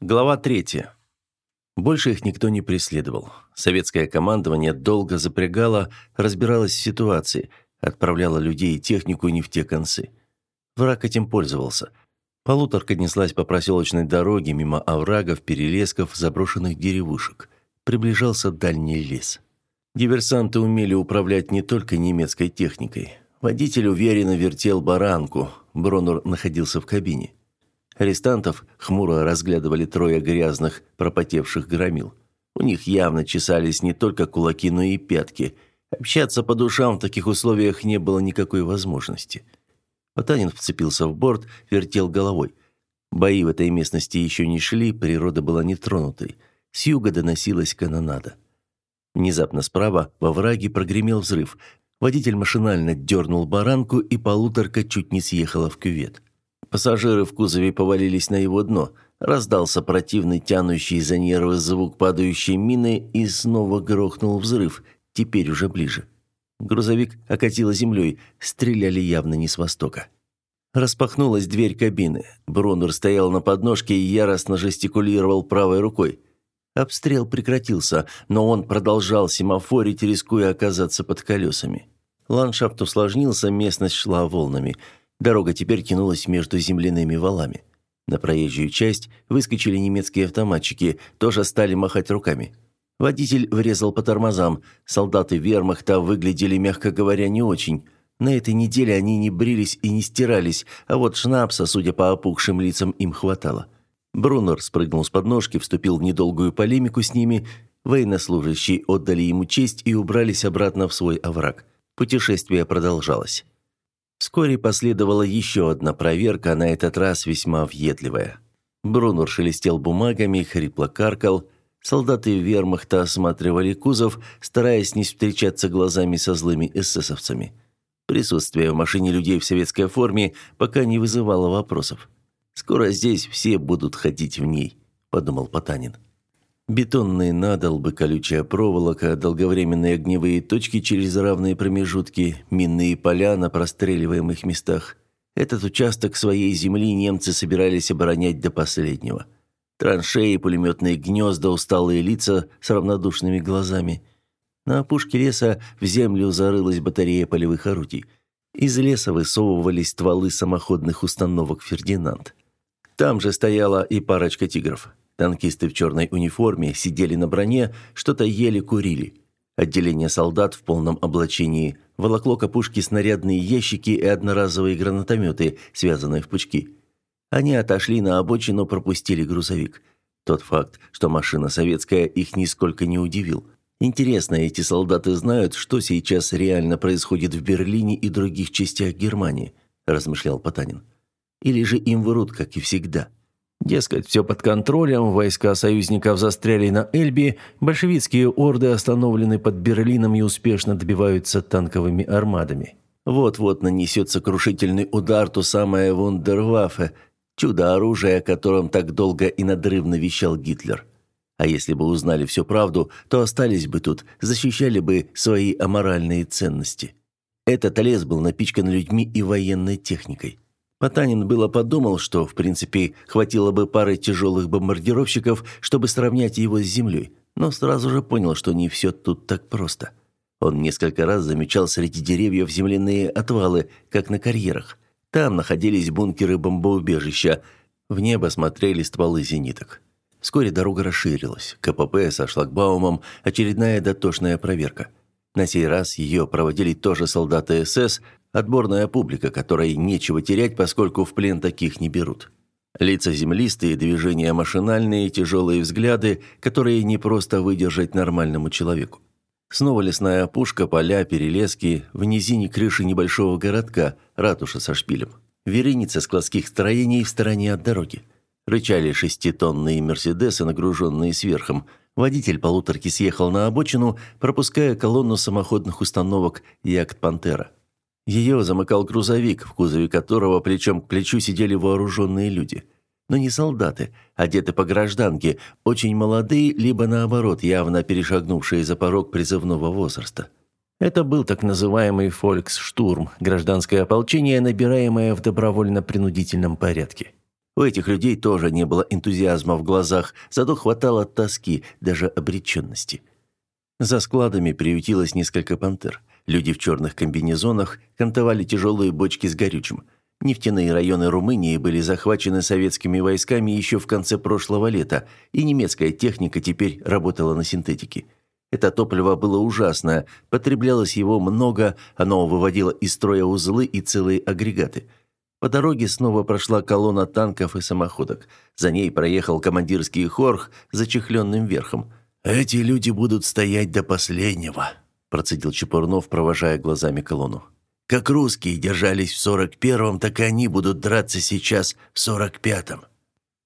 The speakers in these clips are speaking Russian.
Глава 3. Больше их никто не преследовал. Советское командование долго запрягало, разбиралось в ситуации, отправляло людей и технику не в те концы. Враг этим пользовался. Полуторка неслась по проселочной дороге мимо оврагов, перелесков, заброшенных деревушек. Приближался дальний лес. Диверсанты умели управлять не только немецкой техникой. Водитель уверенно вертел баранку. Бронер находился в кабине. Арестантов хмуро разглядывали трое грязных, пропотевших громил. У них явно чесались не только кулаки, но и пятки. Общаться по душам в таких условиях не было никакой возможности. Потанин вцепился в борт, вертел головой. Бои в этой местности еще не шли, природа была нетронутой. С юга доносилась канонада. Внезапно справа во враге прогремел взрыв. Водитель машинально дернул баранку, и полуторка чуть не съехала в кювет. Пассажиры в кузове повалились на его дно. Раздался противный, тянущий за нервы звук падающей мины, и снова грохнул взрыв, теперь уже ближе. Грузовик окатило землей, стреляли явно не с востока. Распахнулась дверь кабины. Бронер стоял на подножке и яростно жестикулировал правой рукой. Обстрел прекратился, но он продолжал семафорить, рискуя оказаться под колесами. Ландшафт усложнился, местность шла волнами – Дорога теперь тянулась между земляными валами. На проезжую часть выскочили немецкие автоматчики, тоже стали махать руками. Водитель врезал по тормозам. Солдаты вермахта выглядели, мягко говоря, не очень. На этой неделе они не брились и не стирались, а вот шнапса, судя по опухшим лицам, им хватало. Брунер спрыгнул с подножки, вступил в недолгую полемику с ними. Военнослужащие отдали ему честь и убрались обратно в свой овраг. Путешествие продолжалось. Вскоре последовала еще одна проверка, на этот раз весьма въедливая. Брунер шелестел бумагами, хрипло каркал. Солдаты вермахта осматривали кузов, стараясь не встречаться глазами со злыми эсэсовцами. Присутствие в машине людей в советской форме пока не вызывало вопросов. «Скоро здесь все будут ходить в ней», – подумал Потанин. Бетонные надолбы, колючая проволока, долговременные огневые точки через равные промежутки, минные поля на простреливаемых местах. Этот участок своей земли немцы собирались оборонять до последнего. Траншеи, пулеметные гнезда, усталые лица с равнодушными глазами. На опушке леса в землю зарылась батарея полевых орудий. Из леса высовывались стволы самоходных установок «Фердинанд». Там же стояла и парочка «Тигров». Танкисты в черной униформе сидели на броне, что-то ели, курили. Отделение солдат в полном облачении волокло капушки снарядные ящики и одноразовые гранатометы, связанные в пучки. Они отошли на обочину, пропустили грузовик. Тот факт, что машина советская, их нисколько не удивил. Интересно, эти солдаты знают, что сейчас реально происходит в Берлине и других частях Германии, размышлял Потанин. Или же им врут, как и всегда. Дескать, все под контролем, войска союзников застряли на Эльбе, большевистские орды остановлены под Берлином и успешно добиваются танковыми армадами. Вот-вот нанесется крушительный удар то самое вундерваффе, чудо-оружие, о котором так долго и надрывно вещал Гитлер. А если бы узнали всю правду, то остались бы тут, защищали бы свои аморальные ценности. Этот лес был напичкан людьми и военной техникой. Потанин было подумал, что, в принципе, хватило бы пары тяжелых бомбардировщиков, чтобы сравнять его с землей, но сразу же понял, что не все тут так просто. Он несколько раз замечал среди деревьев земляные отвалы, как на карьерах. Там находились бункеры бомбоубежища. В небо смотрели стволы зениток. Вскоре дорога расширилась. КПП со шлагбаумом, очередная дотошная проверка. На сей раз ее проводили тоже солдаты СС, Отборная публика, которой нечего терять, поскольку в плен таких не берут. Лица землистые, движения машинальные, тяжелые взгляды, которые не просто выдержать нормальному человеку. Снова лесная опушка, поля, перелески, в низине крыши небольшого городка, ратуша со шпилем. Вереница складских строений в стороне от дороги. Рычали шеститонные «Мерседесы», нагруженные сверхом. Водитель полуторки съехал на обочину, пропуская колонну самоходных установок «Якт Пантера». Ее замыкал грузовик, в кузове которого плечом к плечу сидели вооруженные люди. Но не солдаты, одеты по гражданке, очень молодые, либо наоборот, явно перешагнувшие за порог призывного возраста. Это был так называемый «фольксштурм» – гражданское ополчение, набираемое в добровольно-принудительном порядке. У этих людей тоже не было энтузиазма в глазах, зато хватало тоски, даже обреченности. За складами приютилось несколько пантер. Люди в черных комбинезонах кантовали тяжелые бочки с горючим. Нефтяные районы Румынии были захвачены советскими войсками еще в конце прошлого лета, и немецкая техника теперь работала на синтетике. Это топливо было ужасное, потреблялось его много, оно выводило из строя узлы и целые агрегаты – по дороге снова прошла колонна танков и самоходок. За ней проехал командирский хорх с зачехленным верхом. «Эти люди будут стоять до последнего», – процедил Чепурнов, провожая глазами колонну. «Как русские держались в сорок первом, так и они будут драться сейчас в сорок пятом».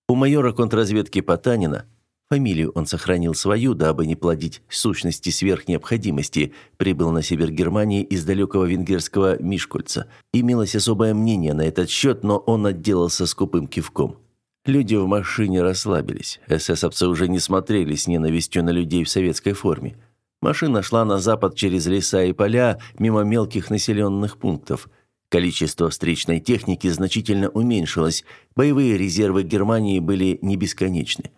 У майора контрразведки Потанина Фамилию он сохранил свою, дабы не плодить сущности сверх необходимости. Прибыл на север Германии из далекого венгерского Мишкольца. Имелось особое мнение на этот счет, но он отделался скупым кивком. Люди в машине расслабились. Эсэсовцы уже не смотрели с ненавистью на людей в советской форме. Машина шла на запад через леса и поля, мимо мелких населенных пунктов. Количество встречной техники значительно уменьшилось. Боевые резервы Германии были не бесконечны.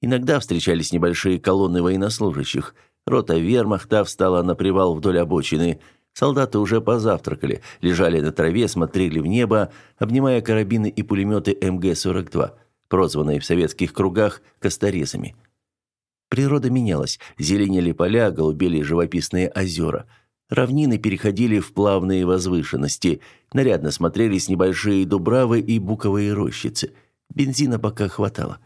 Иногда встречались небольшие колонны военнослужащих. Рота вермахта встала на привал вдоль обочины. Солдаты уже позавтракали, лежали на траве, смотрели в небо, обнимая карабины и пулеметы МГ-42, прозванные в советских кругах «косторезами». Природа менялась, зеленели поля, голубели живописные озера. Равнины переходили в плавные возвышенности, нарядно смотрелись небольшие дубравы и буковые рощицы. Бензина пока хватало.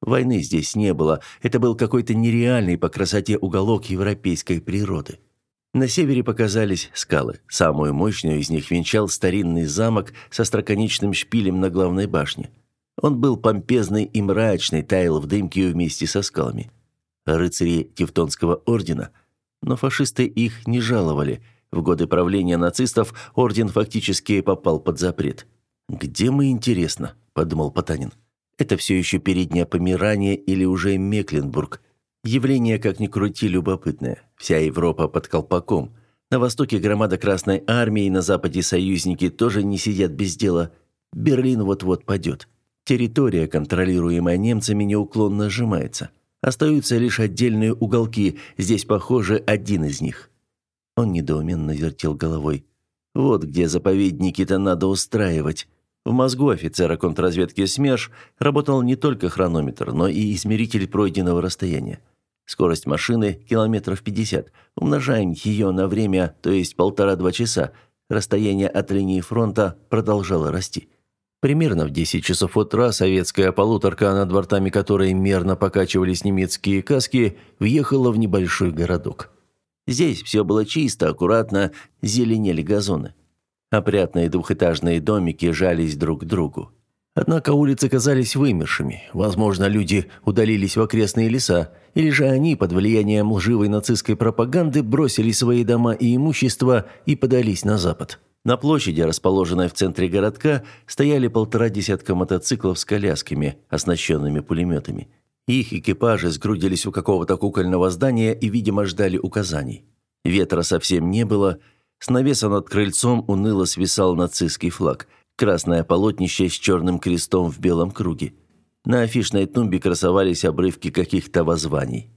Войны здесь не было, это был какой-то нереальный по красоте уголок европейской природы. На севере показались скалы. Самую мощную из них венчал старинный замок со строконечным шпилем на главной башне. Он был помпезный и мрачный, таял в дымке вместе со скалами. Рыцари Тевтонского ордена. Но фашисты их не жаловали. В годы правления нацистов орден фактически попал под запрет. «Где мы, интересно?» – подумал Потанин. Это все еще переднее Померания или уже Мекленбург. Явление, как ни крути, любопытное. Вся Европа под колпаком. На востоке громада Красной Армии, на западе союзники тоже не сидят без дела. Берлин вот-вот падет. Территория, контролируемая немцами, неуклонно сжимается. Остаются лишь отдельные уголки, здесь, похоже, один из них. Он недоуменно вертел головой. Вот где заповедники-то надо устраивать. В мозгу офицера контрразведки СМЕРШ работал не только хронометр, но и измеритель пройденного расстояния. Скорость машины – километров 50. Умножаем ее на время, то есть полтора-два часа. Расстояние от линии фронта продолжало расти. Примерно в 10 часов утра советская полуторка, над бортами которой мерно покачивались немецкие каски, въехала в небольшой городок. Здесь все было чисто, аккуратно, зеленели газоны. Опрятные двухэтажные домики жались друг к другу. Однако улицы казались вымершими. Возможно, люди удалились в окрестные леса, или же они под влиянием лживой нацистской пропаганды бросили свои дома и имущество и подались на запад. На площади, расположенной в центре городка, стояли полтора десятка мотоциклов с колясками, оснащенными пулеметами. Их экипажи сгрудились у какого-то кукольного здания и, видимо, ждали указаний. Ветра совсем не было – с навеса над крыльцом уныло свисал нацистский флаг. Красное полотнище с черным крестом в белом круге. На афишной тумбе красовались обрывки каких-то воззваний.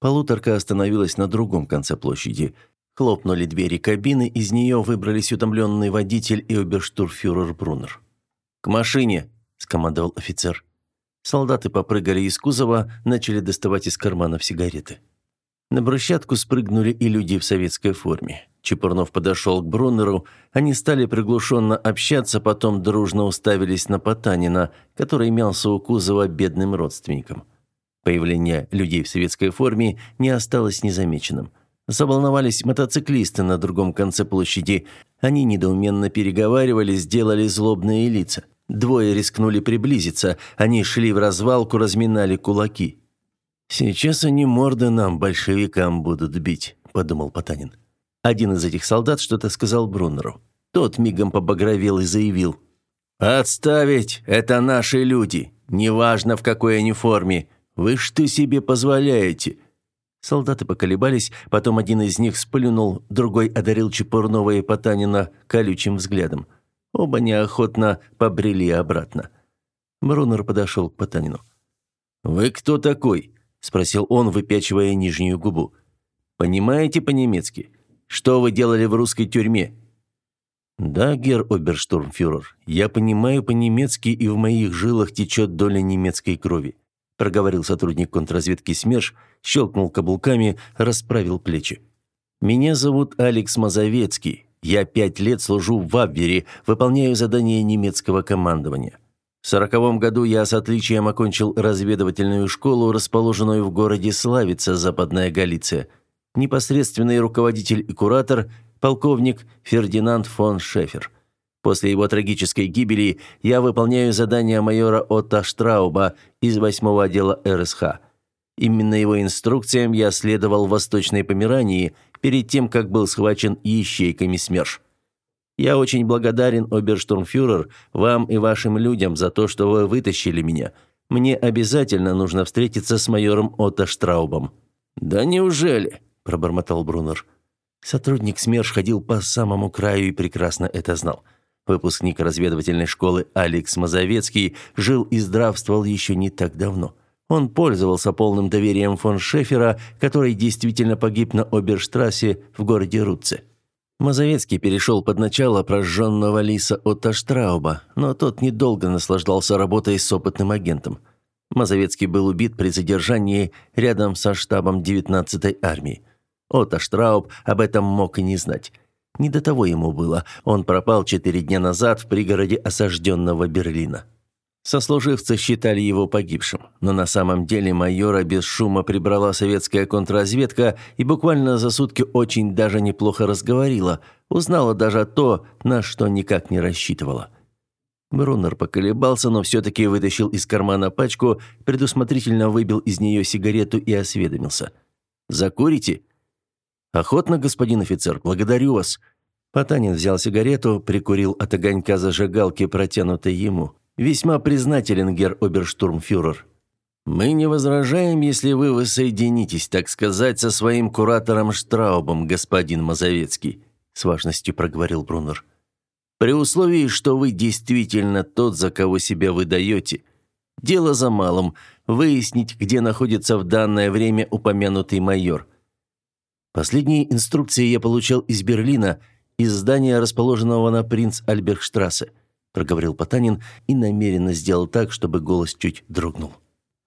Полуторка остановилась на другом конце площади. Хлопнули двери кабины, из нее выбрались утомленный водитель и оберштурфюрер Брунер. «К машине!» – скомандовал офицер. Солдаты попрыгали из кузова, начали доставать из карманов сигареты. На брусчатку спрыгнули и люди в советской форме. Чепурнов подошел к Бруннеру, они стали приглушенно общаться, потом дружно уставились на Потанина, который мялся у кузова бедным родственником. Появление людей в советской форме не осталось незамеченным. Заволновались мотоциклисты на другом конце площади. Они недоуменно переговаривались, сделали злобные лица. Двое рискнули приблизиться, они шли в развалку, разминали кулаки. «Сейчас они морды нам, большевикам, будут бить», – подумал Потанин. Один из этих солдат что-то сказал Бруннеру. Тот мигом побагровел и заявил. «Отставить! Это наши люди! Неважно, в какой они форме! Вы что себе позволяете?» Солдаты поколебались, потом один из них сплюнул, другой одарил Чепурнова и Потанина колючим взглядом. Оба неохотно побрели обратно. Брунер подошел к Потанину. «Вы кто такой?» – спросил он, выпячивая нижнюю губу. «Понимаете по-немецки? Что вы делали в русской тюрьме?» «Да, гер оберштурмфюрер, я понимаю по-немецки, и в моих жилах течет доля немецкой крови», проговорил сотрудник контрразведки СМЕРШ, щелкнул каблуками, расправил плечи. «Меня зовут Алекс Мазовецкий. Я пять лет служу в Абвере, выполняю задания немецкого командования. В сороковом году я с отличием окончил разведывательную школу, расположенную в городе Славица, Западная Галиция. Непосредственный руководитель и куратор – полковник Фердинанд фон Шефер. После его трагической гибели я выполняю задания майора Отто Штрауба из 8-го отдела РСХ. Именно его инструкциям я следовал в Восточной Померании перед тем, как был схвачен ищейками СМЕРШ. Я очень благодарен, оберштурмфюрер, вам и вашим людям за то, что вы вытащили меня. Мне обязательно нужно встретиться с майором Отто Штраубом». «Да неужели?» – пробормотал Брунер. Сотрудник СМЕРШ ходил по самому краю и прекрасно это знал. Выпускник разведывательной школы Алекс Мазовецкий жил и здравствовал еще не так давно. Он пользовался полным доверием фон Шефера, который действительно погиб на Оберштрассе в городе Рутце. Мазовецкий перешел под начало прожженного лиса Отто Штрауба, но тот недолго наслаждался работой с опытным агентом. Мазовецкий был убит при задержании рядом со штабом 19-й армии. Отто Штрауб об этом мог и не знать. Не до того ему было, он пропал четыре дня назад в пригороде осажденного Берлина. Сослуживцы считали его погибшим, но на самом деле майора без шума прибрала советская контрразведка и буквально за сутки очень даже неплохо разговорила, узнала даже то, на что никак не рассчитывала. Брунер поколебался, но все-таки вытащил из кармана пачку, предусмотрительно выбил из нее сигарету и осведомился. «Закурите?» «Охотно, господин офицер, благодарю вас». Потанин взял сигарету, прикурил от огонька зажигалки, протянутой ему. Весьма признателен, гер оберштурмфюрер. Мы не возражаем, если вы воссоединитесь, так сказать, со своим куратором Штраубом, господин Мазовецкий, с важностью проговорил Брунер. При условии, что вы действительно тот, за кого себя выдаете. Дело за малым выяснить, где находится в данное время упомянутый майор. Последние инструкции я получал из Берлина, из здания, расположенного на Принц Альбергштрассе проговорил Потанин и намеренно сделал так, чтобы голос чуть дрогнул.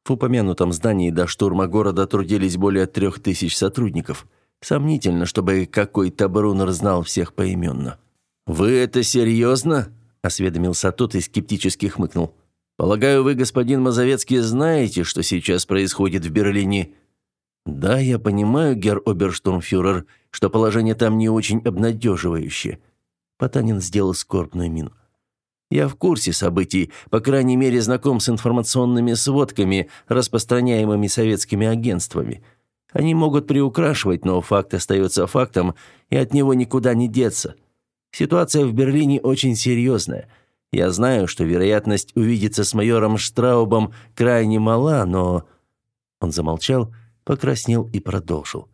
В упомянутом здании до штурма города трудились более трех тысяч сотрудников. Сомнительно, чтобы какой-то Брунер знал всех поименно. «Вы это серьезно?» – осведомился тот и скептически хмыкнул. «Полагаю, вы, господин Мазовецкий, знаете, что сейчас происходит в Берлине?» «Да, я понимаю, герр Оберштурмфюрер, что положение там не очень обнадеживающее». Потанин сделал скорбную мину. Я в курсе событий, по крайней мере, знаком с информационными сводками, распространяемыми советскими агентствами. Они могут приукрашивать, но факт остается фактом, и от него никуда не деться. Ситуация в Берлине очень серьезная. Я знаю, что вероятность увидеться с майором Штраубом крайне мала, но...» Он замолчал, покраснел и продолжил.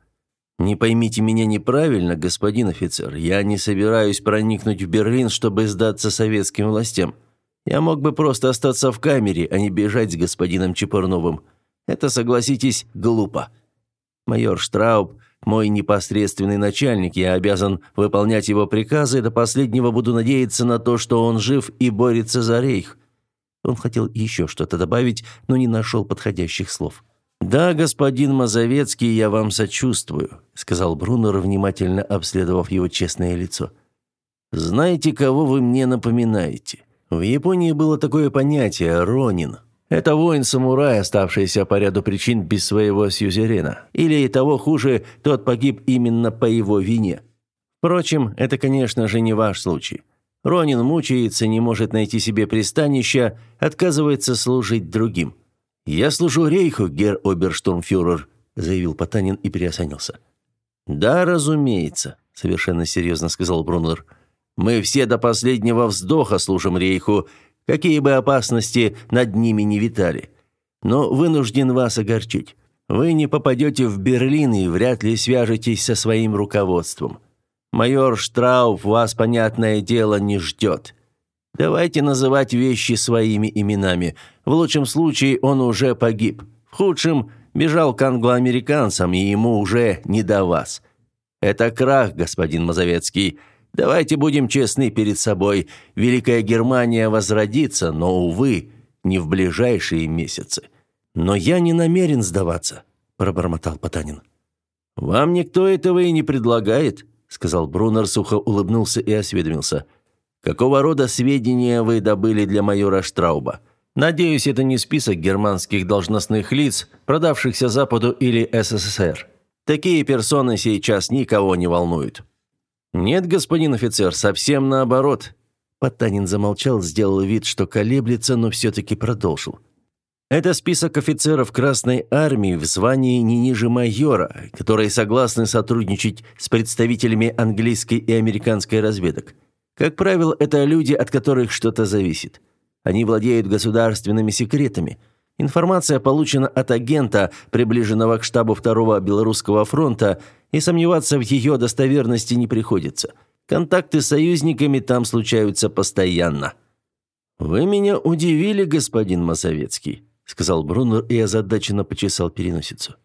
«Не поймите меня неправильно, господин офицер. Я не собираюсь проникнуть в Берлин, чтобы сдаться советским властям. Я мог бы просто остаться в камере, а не бежать с господином Чепурновым. Это, согласитесь, глупо. Майор Штрауб – мой непосредственный начальник, я обязан выполнять его приказы, до последнего буду надеяться на то, что он жив и борется за рейх». Он хотел еще что-то добавить, но не нашел подходящих слов. «Да, господин Мазовецкий, я вам сочувствую», — сказал Брунер, внимательно обследовав его честное лицо. «Знаете, кого вы мне напоминаете? В Японии было такое понятие «ронин». Это воин-самурай, оставшийся по ряду причин без своего сюзерена. Или, и того хуже, тот погиб именно по его вине. Впрочем, это, конечно же, не ваш случай. Ронин мучается, не может найти себе пристанища, отказывается служить другим. «Я служу рейху, гер оберштурмфюрер», – заявил Потанин и переосанился. «Да, разумеется», – совершенно серьезно сказал Брунер. «Мы все до последнего вздоха служим рейху, какие бы опасности над ними не витали. Но вынужден вас огорчить. Вы не попадете в Берлин и вряд ли свяжетесь со своим руководством. Майор Штрауф вас, понятное дело, не ждет. Давайте называть вещи своими именами. В лучшем случае он уже погиб. В худшем бежал к англоамериканцам, и ему уже не до вас. Это крах, господин Мазовецкий. Давайте будем честны перед собой. Великая Германия возродится, но, увы, не в ближайшие месяцы. Но я не намерен сдаваться, пробормотал Потанин. Вам никто этого и не предлагает, сказал Брунер, сухо улыбнулся и осведомился. Какого рода сведения вы добыли для майора Штрауба? Надеюсь, это не список германских должностных лиц, продавшихся Западу или СССР. Такие персоны сейчас никого не волнуют. Нет, господин офицер, совсем наоборот. Потанин замолчал, сделал вид, что колеблется, но все таки продолжил. Это список офицеров Красной армии в звании не ниже майора, которые согласны сотрудничать с представителями английской и американской разведок. Как правило, это люди, от которых что-то зависит. Они владеют государственными секретами. Информация получена от агента, приближенного к штабу Второго Белорусского фронта, и сомневаться в ее достоверности не приходится. Контакты с союзниками там случаются постоянно. «Вы меня удивили, господин Масовецкий», — сказал Брунер и озадаченно почесал переносицу.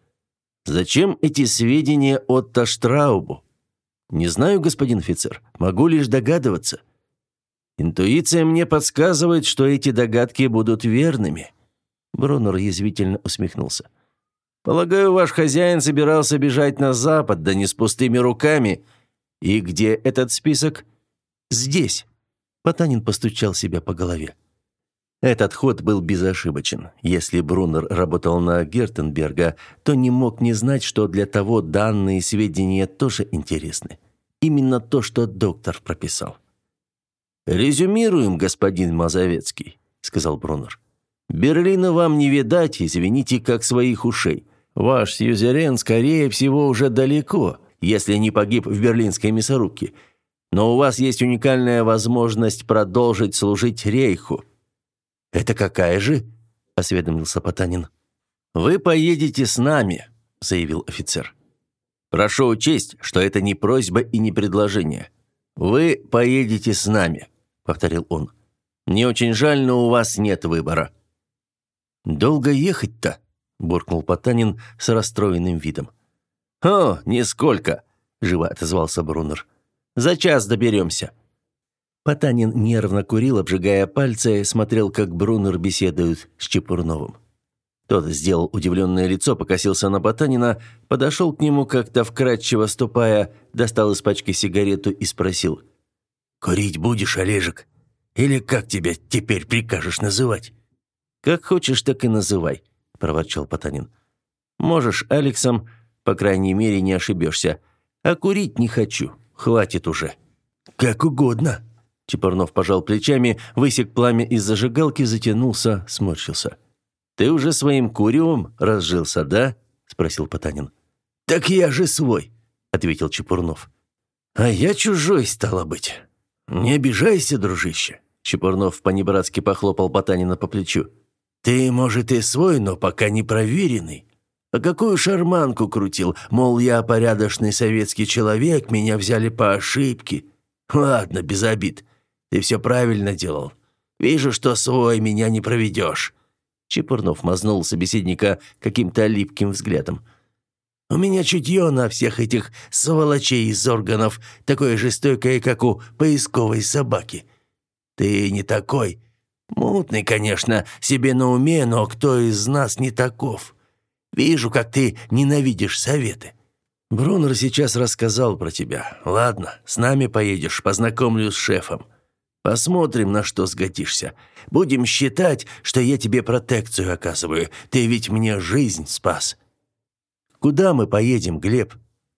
«Зачем эти сведения от Таштраубу?» «Не знаю, господин офицер. Могу лишь догадываться». «Интуиция мне подсказывает, что эти догадки будут верными». Брунер язвительно усмехнулся. «Полагаю, ваш хозяин собирался бежать на запад, да не с пустыми руками. И где этот список?» «Здесь». Потанин постучал себя по голове. Этот ход был безошибочен. Если Брунер работал на Гертенберга, то не мог не знать, что для того данные сведения тоже интересны. Именно то, что доктор прописал. «Резюмируем, господин Мазовецкий», — сказал Брунер. «Берлина вам не видать, извините, как своих ушей. Ваш сьюзерен, скорее всего, уже далеко, если не погиб в берлинской мясорубке. Но у вас есть уникальная возможность продолжить служить Рейху». «Это какая же?» – осведомился Потанин. «Вы поедете с нами», – заявил офицер. «Прошу учесть, что это не просьба и не предложение. Вы поедете с нами», – повторил он. «Мне очень жаль, но у вас нет выбора». «Долго ехать-то?» – буркнул Потанин с расстроенным видом. «О, нисколько», – живо отозвался Брунер. «За час доберемся». Потанин нервно курил, обжигая пальцы, смотрел, как Брунер беседует с Чепурновым. Тот сделал удивленное лицо, покосился на Потанина, подошел к нему как-то вкрадчиво ступая, достал из пачки сигарету и спросил. «Курить будешь, Олежек? Или как тебя теперь прикажешь называть?» «Как хочешь, так и называй», – проворчал Потанин. «Можешь Алексом, по крайней мере, не ошибешься. А курить не хочу, хватит уже». «Как угодно», Чепурнов пожал плечами, высек пламя из зажигалки, затянулся, сморщился. «Ты уже своим куревом разжился, да?» – спросил Потанин. «Так я же свой», – ответил Чепурнов. «А я чужой, стало быть. Не обижайся, дружище». Чепурнов понебратски похлопал Потанина по плечу. «Ты, может, и свой, но пока не проверенный. А какую шарманку крутил, мол, я порядочный советский человек, меня взяли по ошибке. Ладно, без обид. Ты все правильно делал. Вижу, что свой меня не проведешь». Чепурнов мазнул собеседника каким-то липким взглядом. «У меня чутье на всех этих сволочей из органов, такое же стойкое, как у поисковой собаки. Ты не такой. Мутный, конечно, себе на уме, но кто из нас не таков? Вижу, как ты ненавидишь советы». «Брунер сейчас рассказал про тебя. Ладно, с нами поедешь, познакомлю с шефом. Посмотрим, на что сгодишься. Будем считать, что я тебе протекцию оказываю. Ты ведь мне жизнь спас. Куда мы поедем, Глеб?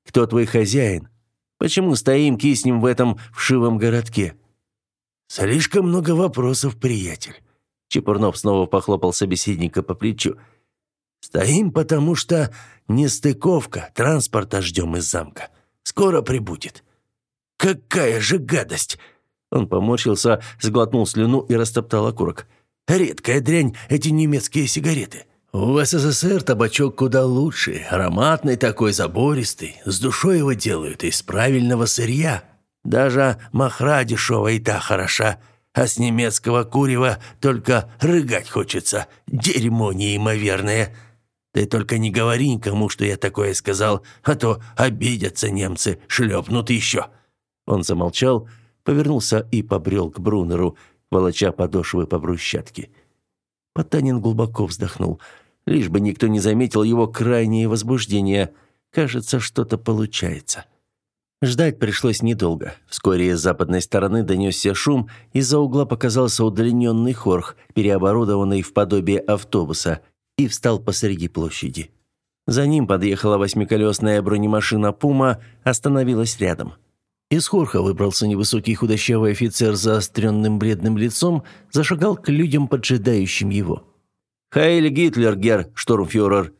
Кто твой хозяин? Почему стоим киснем в этом вшивом городке? Слишком много вопросов, приятель. Чепурнов снова похлопал собеседника по плечу. Стоим, потому что нестыковка, транспорта ждем из замка. Скоро прибудет. Какая же гадость! Он поморщился, сглотнул слюну и растоптал окурок. «Редкая дрянь эти немецкие сигареты. В СССР табачок куда лучше, ароматный такой, забористый, с душой его делают, из правильного сырья. Даже махра дешевая и та хороша. а с немецкого курева только рыгать хочется. Дерьмо неимоверное. Ты только не говори никому, что я такое сказал, а то обидятся немцы, шлепнут еще». Он замолчал, повернулся и побрел к Брунеру, волоча подошвы по брусчатке. Потанин глубоко вздохнул. Лишь бы никто не заметил его крайнее возбуждение. Кажется, что-то получается. Ждать пришлось недолго. Вскоре с западной стороны донесся шум, из-за угла показался удлиненный хорх, переоборудованный в подобие автобуса, и встал посреди площади. За ним подъехала восьмиколесная бронемашина «Пума», остановилась рядом. Из хорха выбрался невысокий худощавый офицер с заостренным бледным лицом, зашагал к людям, поджидающим его. «Хайль Гитлер, гер, штурмфюрер!»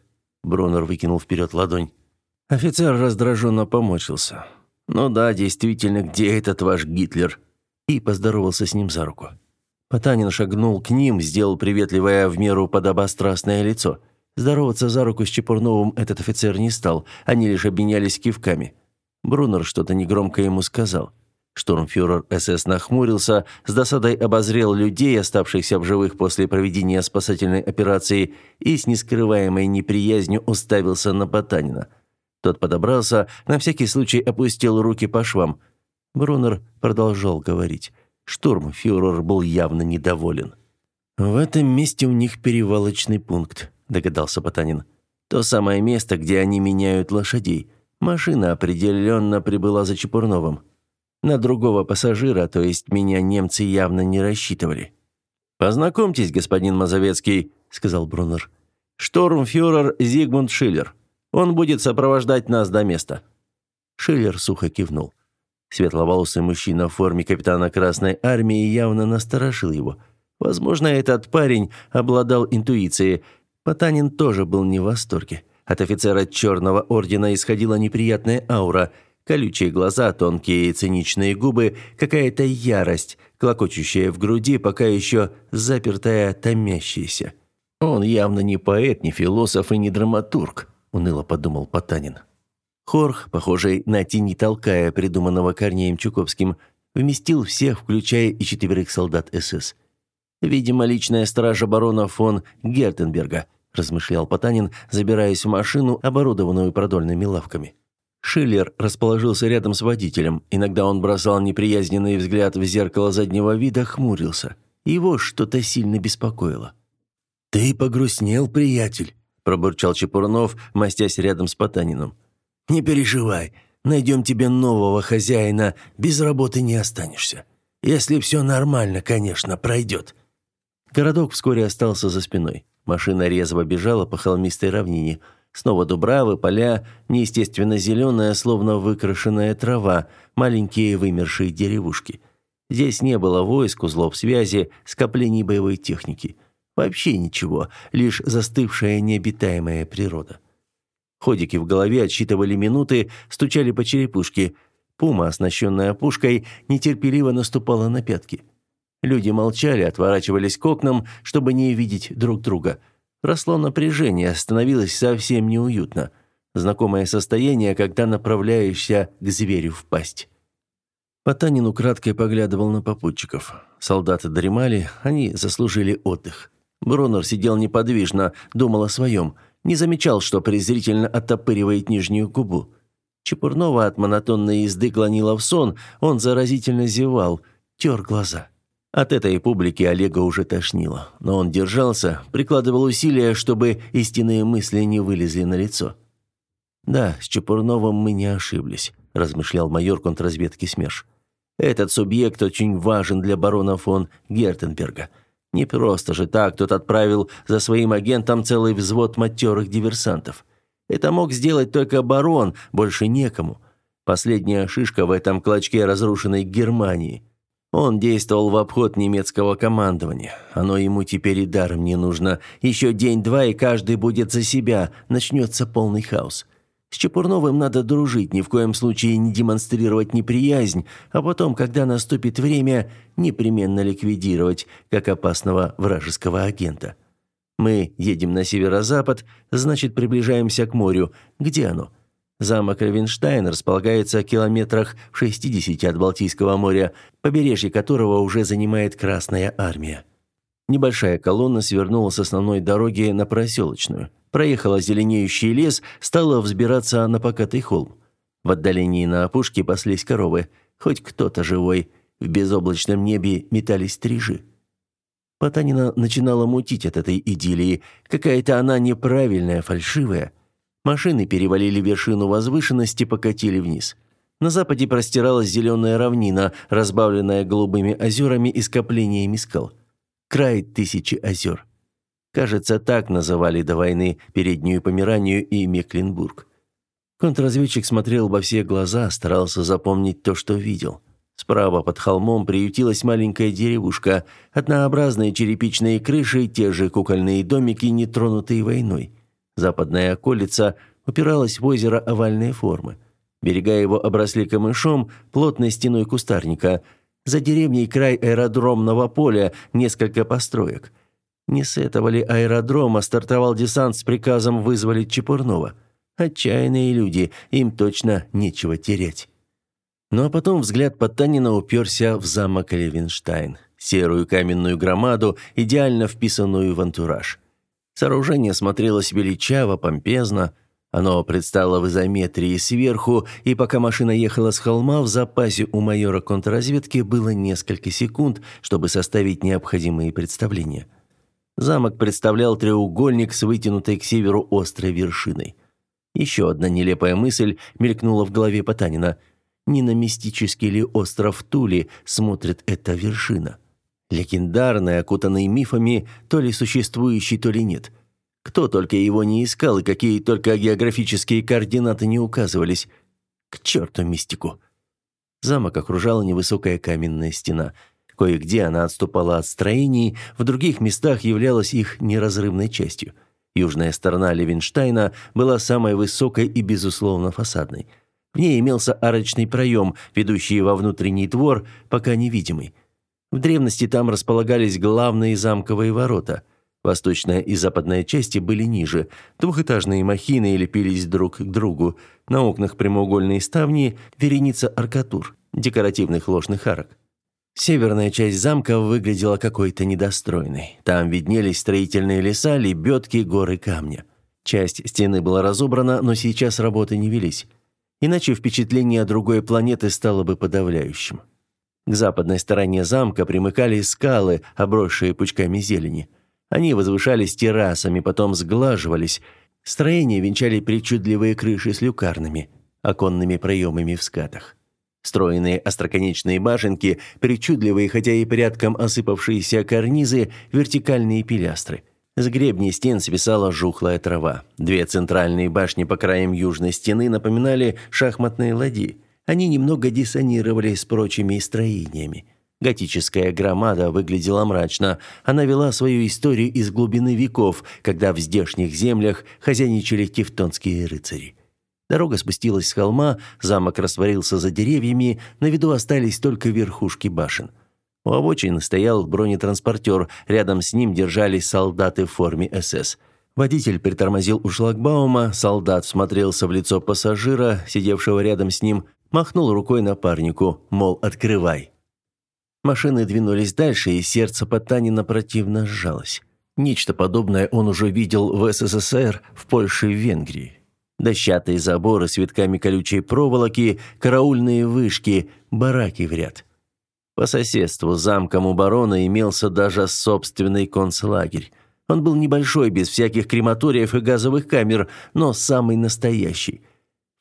Бронер выкинул вперед ладонь. Офицер раздраженно помочился. «Ну да, действительно, где этот ваш Гитлер?» И поздоровался с ним за руку. Потанин шагнул к ним, сделал приветливое в меру подобострастное лицо. Здороваться за руку с Чепурновым этот офицер не стал, они лишь обменялись кивками. Брунер что-то негромко ему сказал. Штурмфюрер СС нахмурился, с досадой обозрел людей, оставшихся в живых после проведения спасательной операции, и с нескрываемой неприязнью уставился на Потанина – тот подобрался, на всякий случай опустил руки по швам. Брунер продолжал говорить. Штурмфюрер был явно недоволен. «В этом месте у них перевалочный пункт», – догадался Потанин. «То самое место, где они меняют лошадей. Машина определенно прибыла за Чепурновым. На другого пассажира, то есть меня, немцы явно не рассчитывали». «Познакомьтесь, господин Мазовецкий», – сказал Брунер. «Штурмфюрер Зигмунд Шиллер». Он будет сопровождать нас до места». Шиллер сухо кивнул. Светловолосый мужчина в форме капитана Красной Армии явно насторожил его. Возможно, этот парень обладал интуицией. Потанин тоже был не в восторге. От офицера Черного Ордена исходила неприятная аура. Колючие глаза, тонкие и циничные губы, какая-то ярость, клокочущая в груди, пока еще запертая, томящаяся. Он явно не поэт, не философ и не драматург уныло подумал Потанин. Хорх, похожий на тени толкая, придуманного Корнеем Чуковским, вместил всех, включая и четверых солдат СС. Видимо, личная стража барона фон Гертенберга, размышлял Потанин, забираясь в машину, оборудованную продольными лавками. Шиллер расположился рядом с водителем. Иногда он бросал неприязненный взгляд в зеркало заднего вида, хмурился. Его что-то сильно беспокоило. «Ты погрустнел, приятель?» пробурчал Чепурнов, мастясь рядом с Потаниным. «Не переживай, найдем тебе нового хозяина, без работы не останешься. Если все нормально, конечно, пройдет». Городок вскоре остался за спиной. Машина резво бежала по холмистой равнине. Снова дубравы, поля, неестественно зеленая, словно выкрашенная трава, маленькие вымершие деревушки. Здесь не было войск, узлов связи, скоплений боевой техники. Вообще ничего, лишь застывшая необитаемая природа. Ходики в голове отсчитывали минуты, стучали по черепушке. Пума, оснащенная пушкой, нетерпеливо наступала на пятки. Люди молчали, отворачивались к окнам, чтобы не видеть друг друга. Росло напряжение, становилось совсем неуютно. Знакомое состояние, когда направляешься к зверю в пасть. Потанин украдкой поглядывал на попутчиков. Солдаты дремали, они заслужили отдых. Брунер сидел неподвижно, думал о своем, не замечал, что презрительно оттопыривает нижнюю губу. Чепурнова от монотонной езды клонила в сон, он заразительно зевал, тер глаза. От этой публики Олега уже тошнило, но он держался, прикладывал усилия, чтобы истинные мысли не вылезли на лицо. «Да, с Чепурновым мы не ошиблись», – размышлял майор контрразведки СМЕРШ. «Этот субъект очень важен для барона фон Гертенберга». Не просто же так тот отправил за своим агентом целый взвод матерых диверсантов. Это мог сделать только барон, больше некому. Последняя шишка в этом клочке разрушенной Германии. Он действовал в обход немецкого командования. Оно ему теперь и даром не нужно. Еще день-два, и каждый будет за себя. Начнется полный хаос. С Чепурновым надо дружить, ни в коем случае не демонстрировать неприязнь, а потом, когда наступит время, непременно ликвидировать, как опасного вражеского агента. Мы едем на северо-запад, значит, приближаемся к морю. Где оно? Замок Ревенштайн располагается в километрах в 60 от Балтийского моря, побережье которого уже занимает Красная армия. Небольшая колонна свернула с основной дороги на проселочную, проехала зеленеющий лес, стала взбираться на покатый холм. В отдалении на опушке паслись коровы, хоть кто-то живой. В безоблачном небе метались стрижи. Потанина начинала мутить от этой идиллии. Какая-то она неправильная, фальшивая – Машины перевалили вершину возвышенности, покатили вниз. На западе простиралась зеленая равнина, разбавленная голубыми озерами и скоплениями скал. Край тысячи озер. Кажется, так называли до войны Переднюю Померанию и Мекленбург. Контрразведчик смотрел во все глаза, старался запомнить то, что видел. Справа под холмом приютилась маленькая деревушка, однообразные черепичные крыши, те же кукольные домики, нетронутые войной. Западная околица упиралась в озеро овальной формы. Берега его обросли камышом, плотной стеной кустарника. За деревней край аэродромного поля, несколько построек. Не с этого ли аэродрома стартовал десант с приказом вызволить Чепурнова? Отчаянные люди, им точно нечего терять. Ну а потом взгляд Потанина уперся в замок Левенштайн, серую каменную громаду, идеально вписанную в антураж. Сооружение смотрелось величаво, помпезно. Оно предстало в изометрии сверху, и пока машина ехала с холма, в запасе у майора контрразведки было несколько секунд, чтобы составить необходимые представления. Замок представлял треугольник с вытянутой к северу острой вершиной. Еще одна нелепая мысль мелькнула в голове Потанина. Не на мистический ли остров Тули смотрит эта вершина? Легендарный, окутанный мифами, то ли существующий, то ли нет. Кто только его не искал и какие только географические координаты не указывались. К черту мистику. Замок окружала невысокая каменная стена. Кое-где она отступала от строений, в других местах являлась их неразрывной частью. Южная сторона Левенштайна была самой высокой и, безусловно, фасадной. В ней имелся арочный проем, ведущий во внутренний двор, пока невидимый. В древности там располагались главные замковые ворота. Восточная и западная части были ниже. Двухэтажные махины лепились друг к другу. На окнах прямоугольные ставни, вереница аркатур, декоративных ложных арок. Северная часть замка выглядела какой-то недостроенной. Там виднелись строительные леса, лебедки, горы камня. Часть стены была разобрана, но сейчас работы не велись. Иначе впечатление другой планеты стало бы подавляющим. К западной стороне замка примыкали скалы, обросшие пучками зелени. Они возвышались террасами, потом сглаживались. Строения венчали причудливые крыши с люкарнами, оконными проемами в скатах. Стройные остроконечные башенки, причудливые, хотя и порядком осыпавшиеся карнизы, вертикальные пилястры. С гребней стен свисала жухлая трава. Две центральные башни по краям южной стены напоминали шахматные ладьи. Они немного диссонировали с прочими строениями. Готическая громада выглядела мрачно. Она вела свою историю из глубины веков, когда в здешних землях хозяйничали тевтонские рыцари. Дорога спустилась с холма, замок растворился за деревьями, на виду остались только верхушки башен. У обочины стоял бронетранспортер, рядом с ним держались солдаты в форме СС. Водитель притормозил у шлагбаума, солдат смотрелся в лицо пассажира, сидевшего рядом с ним, махнул рукой напарнику, мол, открывай. Машины двинулись дальше, и сердце Потанина противно сжалось. Нечто подобное он уже видел в СССР, в Польше и Венгрии. Дощатые заборы с витками колючей проволоки, караульные вышки, бараки в ряд. По соседству замком у барона имелся даже собственный концлагерь. Он был небольшой, без всяких крематориев и газовых камер, но самый настоящий –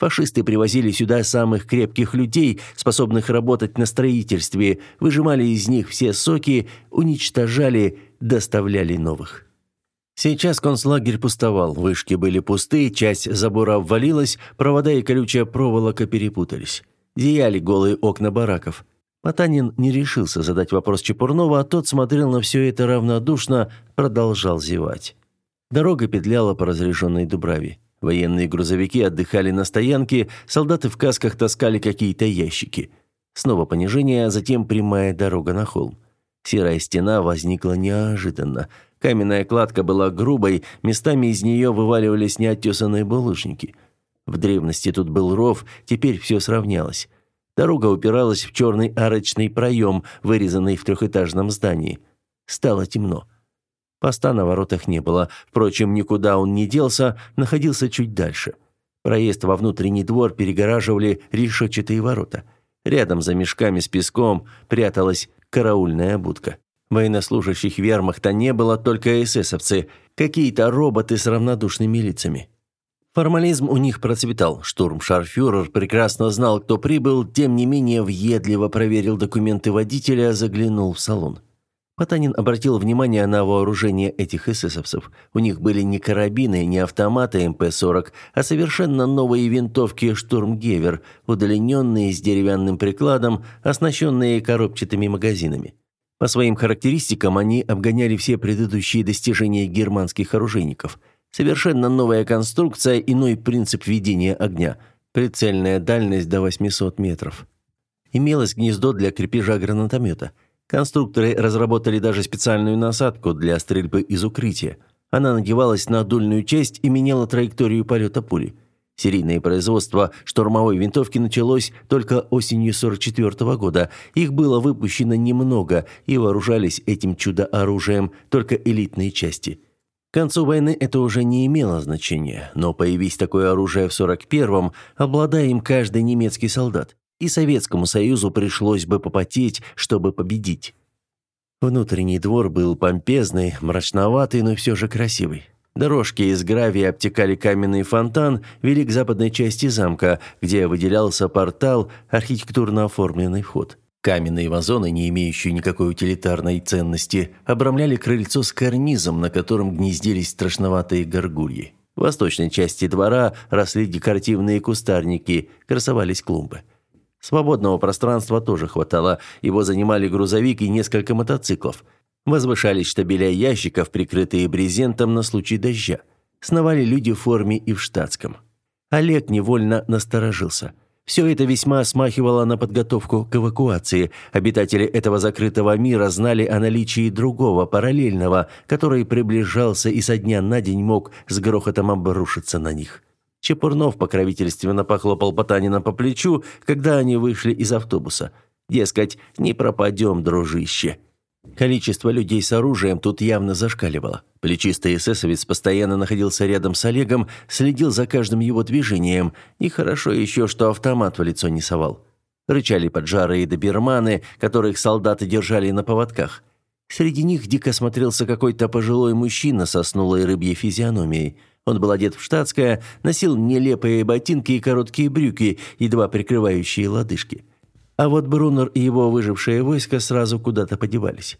Фашисты привозили сюда самых крепких людей, способных работать на строительстве, выжимали из них все соки, уничтожали, доставляли новых. Сейчас концлагерь пустовал, вышки были пусты, часть забора обвалилась, провода и колючая проволока перепутались. Зияли голые окна бараков. Потанин не решился задать вопрос Чепурнова, а тот смотрел на все это равнодушно, продолжал зевать. Дорога петляла по разрешенной Дубраве. Военные грузовики отдыхали на стоянке, солдаты в касках таскали какие-то ящики. Снова понижение, а затем прямая дорога на холм. Серая стена возникла неожиданно. Каменная кладка была грубой, местами из нее вываливались неотесанные булыжники. В древности тут был ров, теперь все сравнялось. Дорога упиралась в черный арочный проем, вырезанный в трехэтажном здании. Стало темно. Поста на воротах не было. Впрочем, никуда он не делся, находился чуть дальше. Проезд во внутренний двор перегораживали решетчатые ворота. Рядом за мешками с песком пряталась караульная будка. Военнослужащих вермахта не было, только эсэсовцы, какие-то роботы с равнодушными лицами. Формализм у них процветал. Штурмшарфюрер прекрасно знал, кто прибыл, тем не менее въедливо проверил документы водителя, заглянул в салон. Потанин обратил внимание на вооружение этих эсэсовцев. У них были не карабины, не автоматы МП-40, а совершенно новые винтовки «Штурмгевер», удлиненные с деревянным прикладом, оснащенные коробчатыми магазинами. По своим характеристикам они обгоняли все предыдущие достижения германских оружейников – Совершенно новая конструкция, иной принцип ведения огня. Прицельная дальность до 800 метров. Имелось гнездо для крепежа гранатомета. Конструкторы разработали даже специальную насадку для стрельбы из укрытия. Она надевалась на дульную часть и меняла траекторию полета пули. Серийное производство штурмовой винтовки началось только осенью 44 -го года. Их было выпущено немного, и вооружались этим чудо-оружием только элитные части – к концу войны это уже не имело значения, но появись такое оружие в 41-м, обладая им каждый немецкий солдат, и Советскому Союзу пришлось бы попотеть, чтобы победить. Внутренний двор был помпезный, мрачноватый, но все же красивый. Дорожки из гравия обтекали каменный фонтан, вели к западной части замка, где выделялся портал, архитектурно оформленный вход. Каменные вазоны, не имеющие никакой утилитарной ценности, обрамляли крыльцо с карнизом, на котором гнездились страшноватые горгульи. В восточной части двора росли декоративные кустарники, красовались клумбы. Свободного пространства тоже хватало, его занимали грузовик и несколько мотоциклов. Возвышались штабеля ящиков, прикрытые брезентом на случай дождя. Сновали люди в форме и в штатском. Олег невольно насторожился – все это весьма смахивало на подготовку к эвакуации. Обитатели этого закрытого мира знали о наличии другого, параллельного, который приближался и со дня на день мог с грохотом обрушиться на них. Чепурнов покровительственно похлопал Потанина по плечу, когда они вышли из автобуса. Дескать, не пропадем, дружище. Количество людей с оружием тут явно зашкаливало. Плечистый эсэсовец постоянно находился рядом с Олегом, следил за каждым его движением, и хорошо еще, что автомат в лицо не совал. Рычали поджарые доберманы, которых солдаты держали на поводках. Среди них дико смотрелся какой-то пожилой мужчина со снулой рыбьей физиономией. Он был одет в штатское, носил нелепые ботинки и короткие брюки, едва прикрывающие лодыжки. А вот Брунер и его выжившее войско сразу куда-то подевались.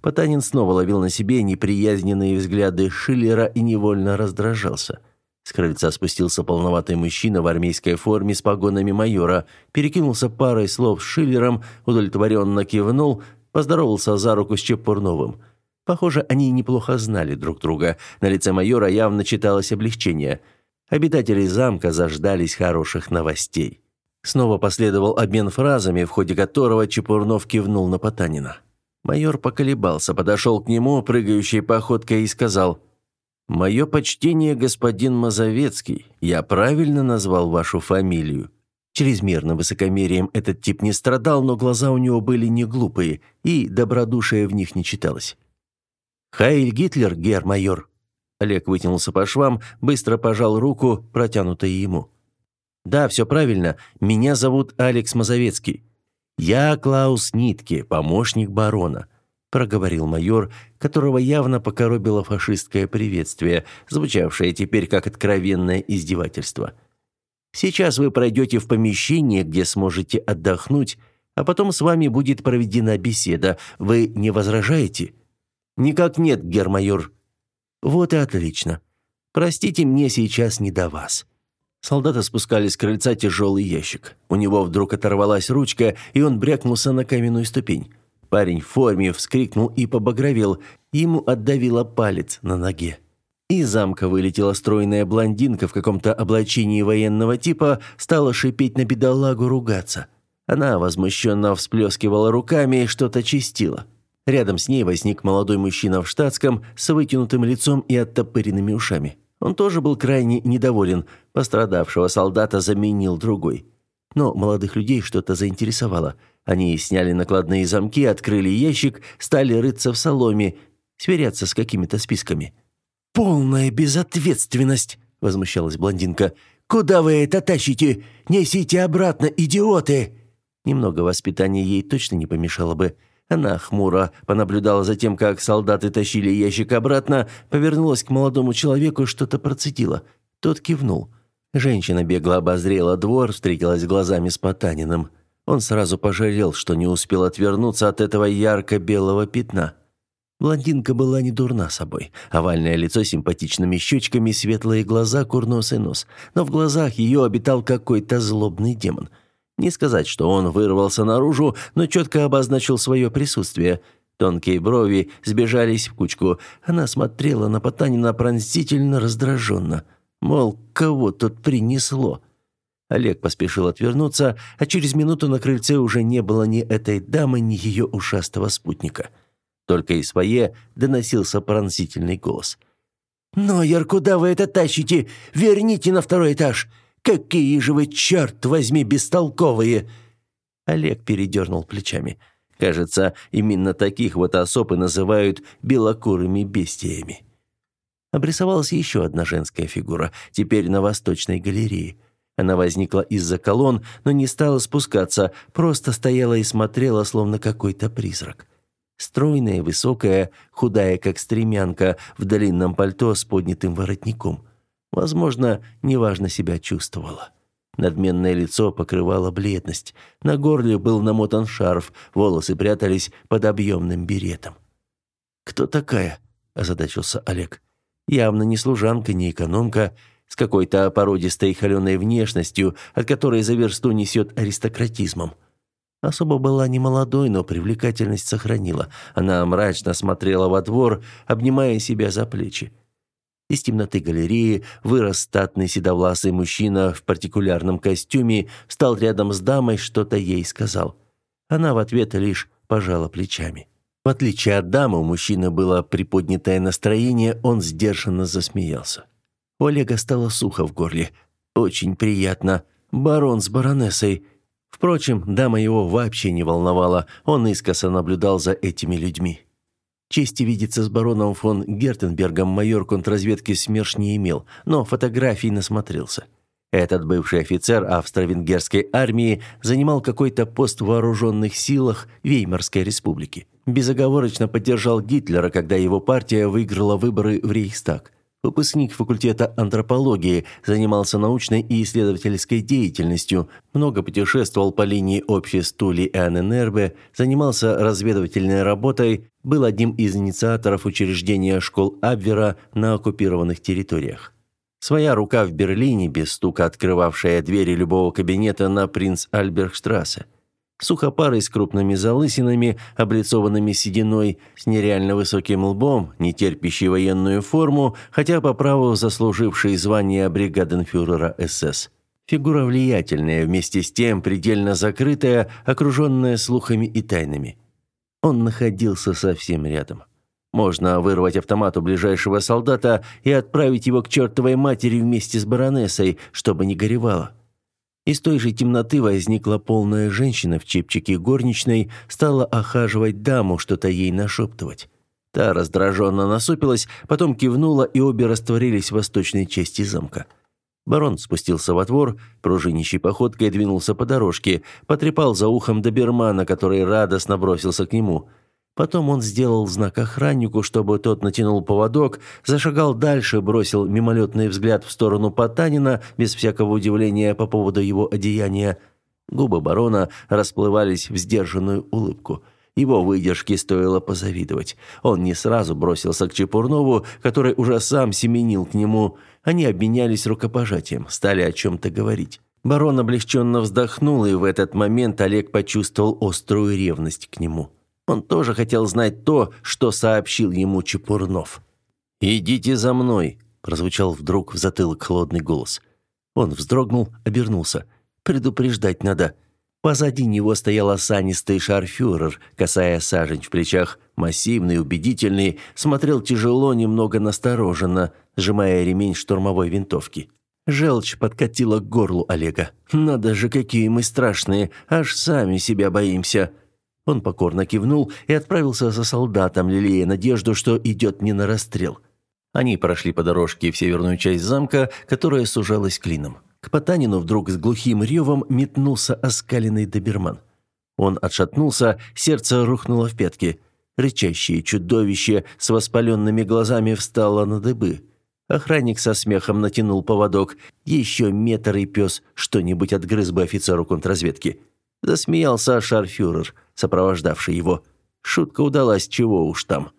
Потанин снова ловил на себе неприязненные взгляды Шиллера и невольно раздражался. С крыльца спустился полноватый мужчина в армейской форме с погонами майора, перекинулся парой слов с Шиллером, удовлетворенно кивнул, поздоровался за руку с Чепурновым. Похоже, они неплохо знали друг друга. На лице майора явно читалось облегчение. Обитатели замка заждались хороших новостей. Снова последовал обмен фразами, в ходе которого Чепурнов кивнул на Потанина. Майор поколебался, подошел к нему, прыгающей походкой, и сказал, «Мое почтение, господин Мазовецкий. Я правильно назвал вашу фамилию?» Чрезмерно высокомерием этот тип не страдал, но глаза у него были не глупые, и добродушие в них не читалось. «Хайль Гитлер, гер-майор!» Олег вытянулся по швам, быстро пожал руку, протянутой ему. «Да, все правильно. Меня зовут Алекс Мазовецкий. «Я Клаус Нитке, помощник барона», – проговорил майор, которого явно покоробило фашистское приветствие, звучавшее теперь как откровенное издевательство. «Сейчас вы пройдете в помещение, где сможете отдохнуть, а потом с вами будет проведена беседа. Вы не возражаете?» «Никак нет, гермайор». «Вот и отлично. Простите, мне сейчас не до вас». Солдаты спускали с крыльца тяжелый ящик. У него вдруг оторвалась ручка, и он брякнулся на каменную ступень. Парень в форме вскрикнул и побагровел. Ему отдавило палец на ноге. Из замка вылетела стройная блондинка в каком-то облачении военного типа, стала шипеть на бедолагу, ругаться. Она возмущенно всплескивала руками и что-то чистила. Рядом с ней возник молодой мужчина в штатском с вытянутым лицом и оттопыренными ушами. Он тоже был крайне недоволен. Пострадавшего солдата заменил другой. Но молодых людей что-то заинтересовало. Они сняли накладные замки, открыли ящик, стали рыться в соломе, сверяться с какими-то списками. «Полная безответственность!» – возмущалась блондинка. «Куда вы это тащите? Несите обратно, идиоты!» Немного воспитания ей точно не помешало бы. Она хмуро понаблюдала за тем, как солдаты тащили ящик обратно, повернулась к молодому человеку и что-то процедила. Тот кивнул. Женщина бегло обозрела двор, встретилась глазами с Потаниным. Он сразу пожалел, что не успел отвернуться от этого ярко-белого пятна. Блондинка была не дурна собой. Овальное лицо с симпатичными щечками, светлые глаза, курносый нос. Но в глазах ее обитал какой-то злобный демон – не сказать, что он вырвался наружу, но четко обозначил свое присутствие. Тонкие брови сбежались в кучку. Она смотрела на Потанина пронзительно раздраженно. Мол, кого тут принесло? Олег поспешил отвернуться, а через минуту на крыльце уже не было ни этой дамы, ни ее ушастого спутника. Только из фойе доносился пронзительный голос. «Нойер, куда вы это тащите? Верните на второй этаж! Какие же вы, черт возьми, бестолковые!» Олег передернул плечами. Кажется, именно таких вот особ и называют белокурыми бестиями. Обрисовалась еще одна женская фигура, теперь на восточной галерее. Она возникла из-за колонн, но не стала спускаться, просто стояла и смотрела, словно какой-то призрак. Стройная, высокая, худая, как стремянка, в длинном пальто с поднятым воротником. Возможно, неважно себя чувствовала. Надменное лицо покрывало бледность. На горле был намотан шарф, волосы прятались под объемным беретом. «Кто такая?» – озадачился Олег. «Явно не служанка, не экономка, с какой-то породистой холеной внешностью, от которой за версту несет аристократизмом». Особо была не молодой, но привлекательность сохранила. Она мрачно смотрела во двор, обнимая себя за плечи. Из темноты галереи вырос статный седовласый мужчина в партикулярном костюме, встал рядом с дамой, что-то ей сказал. Она в ответ лишь пожала плечами. В отличие от дамы, у мужчины было приподнятое настроение, он сдержанно засмеялся. У Олега стало сухо в горле. Очень приятно. Барон с баронессой. Впрочем, дама его вообще не волновала, он искоса наблюдал за этими людьми. Чести видеться с бароном фон Гертенбергом майор контрразведки СМЕРШ не имел, но фотографий насмотрелся. Этот бывший офицер австро-венгерской армии занимал какой-то пост в вооруженных силах Веймарской республики. Безоговорочно поддержал Гитлера, когда его партия выиграла выборы в Рейхстаг. Выпускник факультета антропологии, занимался научной и исследовательской деятельностью, много путешествовал по линии обществ Тули и занимался разведывательной работой, был одним из инициаторов учреждения школ Абвера на оккупированных территориях. Своя рука в Берлине, без стука открывавшая двери любого кабинета на Принц Альбергштрассе – Сухопарый с крупными залысинами, облицованными сединой, с нереально высоким лбом, не терпящий военную форму, хотя по праву заслуживший звание бригаденфюрера СС. Фигура влиятельная, вместе с тем предельно закрытая, окруженная слухами и тайнами. Он находился совсем рядом. Можно вырвать автомат у ближайшего солдата и отправить его к чертовой матери вместе с баронессой, чтобы не горевало. Из той же темноты возникла полная женщина в чепчике горничной, стала охаживать даму, что-то ей нашептывать. Та раздраженно насупилась, потом кивнула, и обе растворились в восточной части замка. Барон спустился во двор, пружинищей походкой двинулся по дорожке, потрепал за ухом добермана, который радостно бросился к нему – Потом он сделал знак охраннику, чтобы тот натянул поводок, зашагал дальше, бросил мимолетный взгляд в сторону Потанина, без всякого удивления по поводу его одеяния. Губы барона расплывались в сдержанную улыбку. Его выдержке стоило позавидовать. Он не сразу бросился к Чепурнову, который уже сам семенил к нему. Они обменялись рукопожатием, стали о чем-то говорить. Барон облегченно вздохнул, и в этот момент Олег почувствовал острую ревность к нему. Он тоже хотел знать то, что сообщил ему Чепурнов. «Идите за мной», – прозвучал вдруг в затылок холодный голос. Он вздрогнул, обернулся. «Предупреждать надо». Позади него стоял осанистый шарфюрер, касая сажень в плечах, массивный, убедительный, смотрел тяжело, немного настороженно, сжимая ремень штурмовой винтовки. Желчь подкатила к горлу Олега. «Надо же, какие мы страшные, аж сами себя боимся!» Он покорно кивнул и отправился за солдатом, лелея надежду, что идет не на расстрел. Они прошли по дорожке в северную часть замка, которая сужалась клином. К Потанину вдруг с глухим ревом метнулся оскаленный доберман. Он отшатнулся, сердце рухнуло в пятки. Рычащее чудовище с воспаленными глазами встало на дыбы. Охранник со смехом натянул поводок. Еще метр и пес что-нибудь отгрыз бы офицеру контрразведки. Засмеялся шарфюрер, сопровождавший его. Шутка удалась, чего уж там.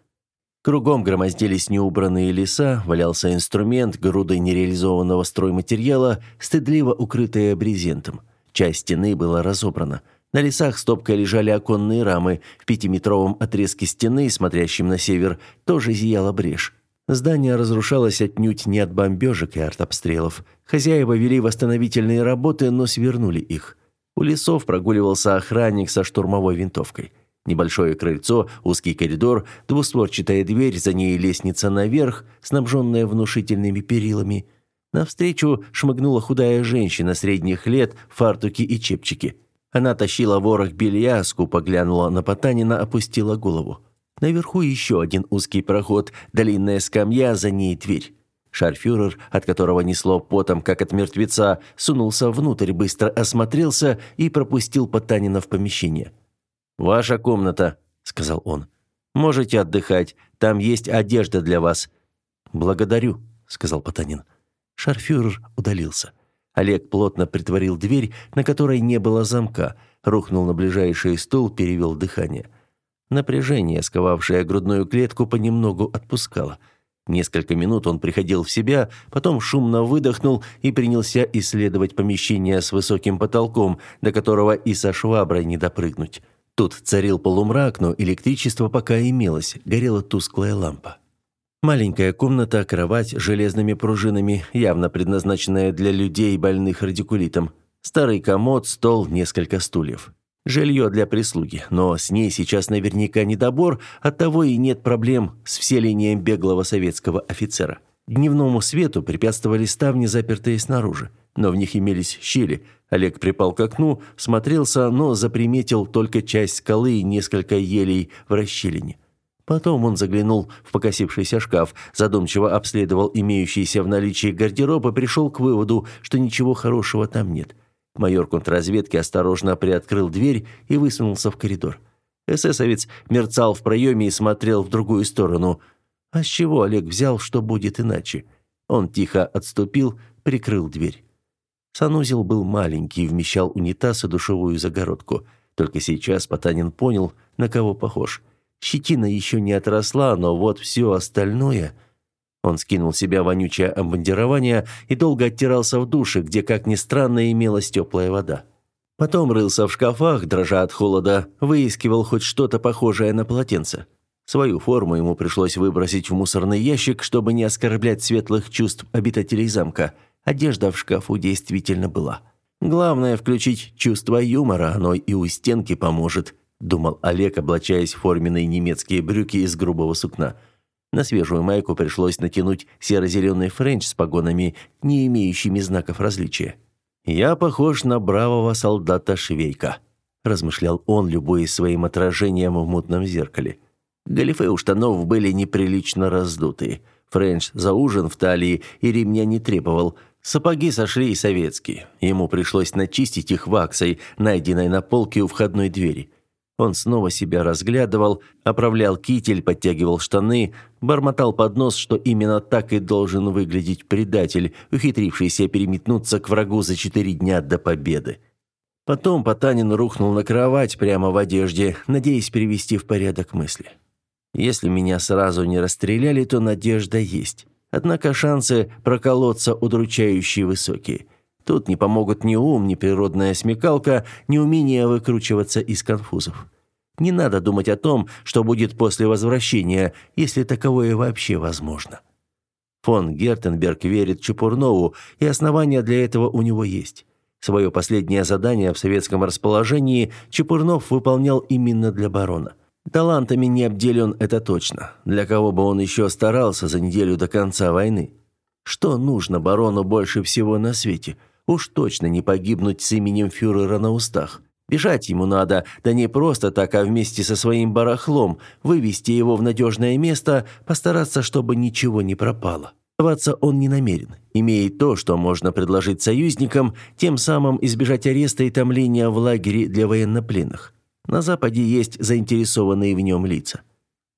Кругом громоздились неубранные леса, валялся инструмент, грудой нереализованного стройматериала, стыдливо укрытая брезентом. Часть стены была разобрана. На лесах стопкой лежали оконные рамы. В пятиметровом отрезке стены, смотрящем на север, тоже зияла брешь. Здание разрушалось отнюдь не от бомбежек и артобстрелов. Хозяева вели восстановительные работы, но свернули их. У лесов прогуливался охранник со штурмовой винтовкой. Небольшое крыльцо, узкий коридор, двустворчатая дверь, за ней лестница наверх, снабженная внушительными перилами. Навстречу шмыгнула худая женщина средних лет в фартуке и чепчике. Она тащила ворох белья, скупо глянула на Потанина, опустила голову. Наверху еще один узкий проход, длинная скамья, за ней дверь. Шарфюрер, от которого несло потом, как от мертвеца, сунулся внутрь, быстро осмотрелся и пропустил Потанина в помещение. «Ваша комната», — сказал он. «Можете отдыхать. Там есть одежда для вас». «Благодарю», — сказал Потанин. Шарфюрер удалился. Олег плотно притворил дверь, на которой не было замка, рухнул на ближайший стул, перевел дыхание. Напряжение, сковавшее грудную клетку, понемногу отпускало. Несколько минут он приходил в себя, потом шумно выдохнул и принялся исследовать помещение с высоким потолком, до которого и со шваброй не допрыгнуть. Тут царил полумрак, но электричество пока имелось, горела тусклая лампа. Маленькая комната, кровать с железными пружинами, явно предназначенная для людей, больных радикулитом. Старый комод, стол, несколько стульев. Жилье для прислуги, но с ней сейчас наверняка недобор, оттого и нет проблем с вселением беглого советского офицера. Дневному свету препятствовали ставни, запертые снаружи но в них имелись щели. Олег припал к окну, смотрелся, но заприметил только часть скалы и несколько елей в расщелине. Потом он заглянул в покосившийся шкаф, задумчиво обследовал имеющийся в наличии гардероб и пришел к выводу, что ничего хорошего там нет. Майор контрразведки осторожно приоткрыл дверь и высунулся в коридор. Эсэсовец мерцал в проеме и смотрел в другую сторону. А с чего Олег взял, что будет иначе? Он тихо отступил, прикрыл дверь. Санузел был маленький, вмещал унитаз и душевую загородку. Только сейчас Потанин понял, на кого похож. Щетина еще не отросла, но вот все остальное... Он скинул себя вонючее обмундирование и долго оттирался в душе, где, как ни странно, имелась теплая вода. Потом рылся в шкафах, дрожа от холода, выискивал хоть что-то похожее на полотенце. Свою форму ему пришлось выбросить в мусорный ящик, чтобы не оскорблять светлых чувств обитателей замка – Одежда в шкафу действительно была. Главное включить чувство юмора, оно и у стенки поможет, думал Олег, облачаясь в форменные немецкие брюки из грубого сукна. На свежую майку пришлось натянуть серо-зеленый френч с погонами, не имеющими знаков различия. «Я похож на бравого солдата-швейка», – размышлял он, любуясь своим отражением в мутном зеркале. Галифе у штанов были неприлично раздутые. Френч за ужин в талии и ремня не требовал – Сапоги сошли и советские. Ему пришлось начистить их ваксой, найденной на полке у входной двери. Он снова себя разглядывал, оправлял китель, подтягивал штаны, бормотал под нос, что именно так и должен выглядеть предатель, ухитрившийся переметнуться к врагу за четыре дня до победы. Потом Потанин рухнул на кровать прямо в одежде, надеясь привести в порядок мысли. «Если меня сразу не расстреляли, то надежда есть. Однако шансы проколоться удручающие высокие. Тут не помогут ни ум, ни природная смекалка, ни умение выкручиваться из конфузов. Не надо думать о том, что будет после возвращения, если таковое вообще возможно. Фон Гертенберг верит Чепурнову, и основания для этого у него есть. Свое последнее задание в советском расположении Чепурнов выполнял именно для барона. Талантами не обделен, это точно. Для кого бы он еще старался за неделю до конца войны? Что нужно барону больше всего на свете? Уж точно не погибнуть с именем фюрера на устах. Бежать ему надо, да не просто так, а вместе со своим барахлом, вывести его в надежное место, постараться, чтобы ничего не пропало. Сдаваться он не намерен. Имеет то, что можно предложить союзникам, тем самым избежать ареста и томления в лагере для военнопленных. На Западе есть заинтересованные в нем лица.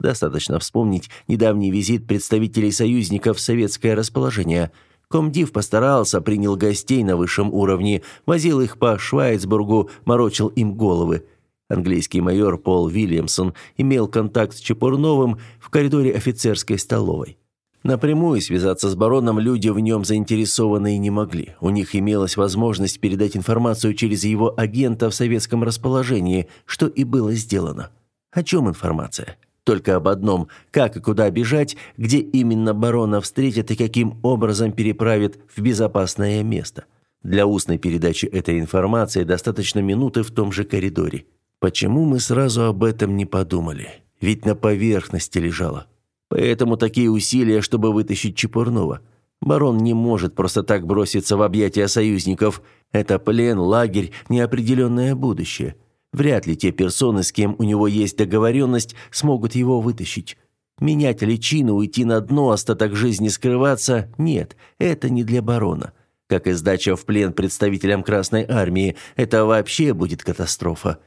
Достаточно вспомнить недавний визит представителей союзников в советское расположение. Комдив постарался, принял гостей на высшем уровне, возил их по Швайцбургу, морочил им головы. Английский майор Пол Вильямсон имел контакт с Чепурновым в коридоре офицерской столовой. Напрямую связаться с бароном люди в нем заинтересованные не могли. У них имелась возможность передать информацию через его агента в советском расположении, что и было сделано. О чем информация? Только об одном – как и куда бежать, где именно барона встретят и каким образом переправят в безопасное место. Для устной передачи этой информации достаточно минуты в том же коридоре. Почему мы сразу об этом не подумали? Ведь на поверхности лежало. Поэтому такие усилия, чтобы вытащить Чепурнова. Барон не может просто так броситься в объятия союзников. Это плен, лагерь, неопределенное будущее. Вряд ли те персоны, с кем у него есть договоренность, смогут его вытащить. Менять личину, уйти на дно, остаток жизни скрываться – нет, это не для барона. Как и сдача в плен представителям Красной Армии, это вообще будет катастрофа.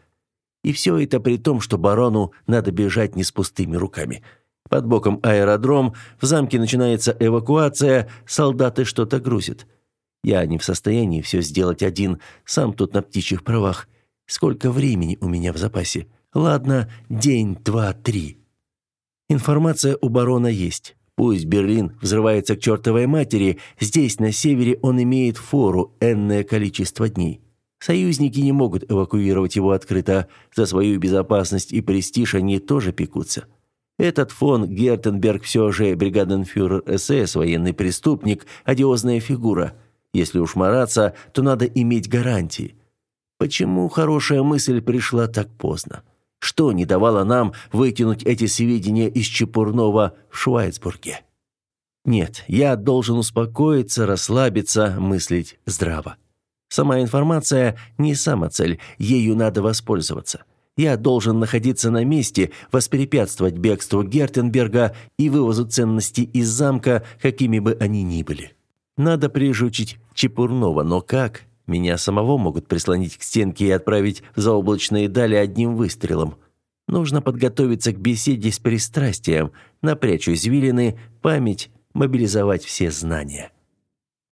И все это при том, что барону надо бежать не с пустыми руками – под боком аэродром, в замке начинается эвакуация, солдаты что-то грузят. Я не в состоянии все сделать один, сам тут на птичьих правах. Сколько времени у меня в запасе? Ладно, день, два, три. Информация у барона есть. Пусть Берлин взрывается к чертовой матери, здесь, на севере, он имеет фору энное количество дней. Союзники не могут эвакуировать его открыто. За свою безопасность и престиж они тоже пекутся. Этот фон Гертенберг все же бригаденфюрер СС, военный преступник, одиозная фигура. Если уж мараться, то надо иметь гарантии. Почему хорошая мысль пришла так поздно? Что не давало нам вытянуть эти сведения из Чепурнова в Швайцбурге? Нет, я должен успокоиться, расслабиться, мыслить здраво. Сама информация не сама цель, ею надо воспользоваться. Я должен находиться на месте, воспрепятствовать бегству Гертенберга и вывозу ценностей из замка, какими бы они ни были. Надо прижучить Чепурнова, но как? Меня самого могут прислонить к стенке и отправить в заоблачные дали одним выстрелом. Нужно подготовиться к беседе с пристрастием, напрячь извилины, память, мобилизовать все знания.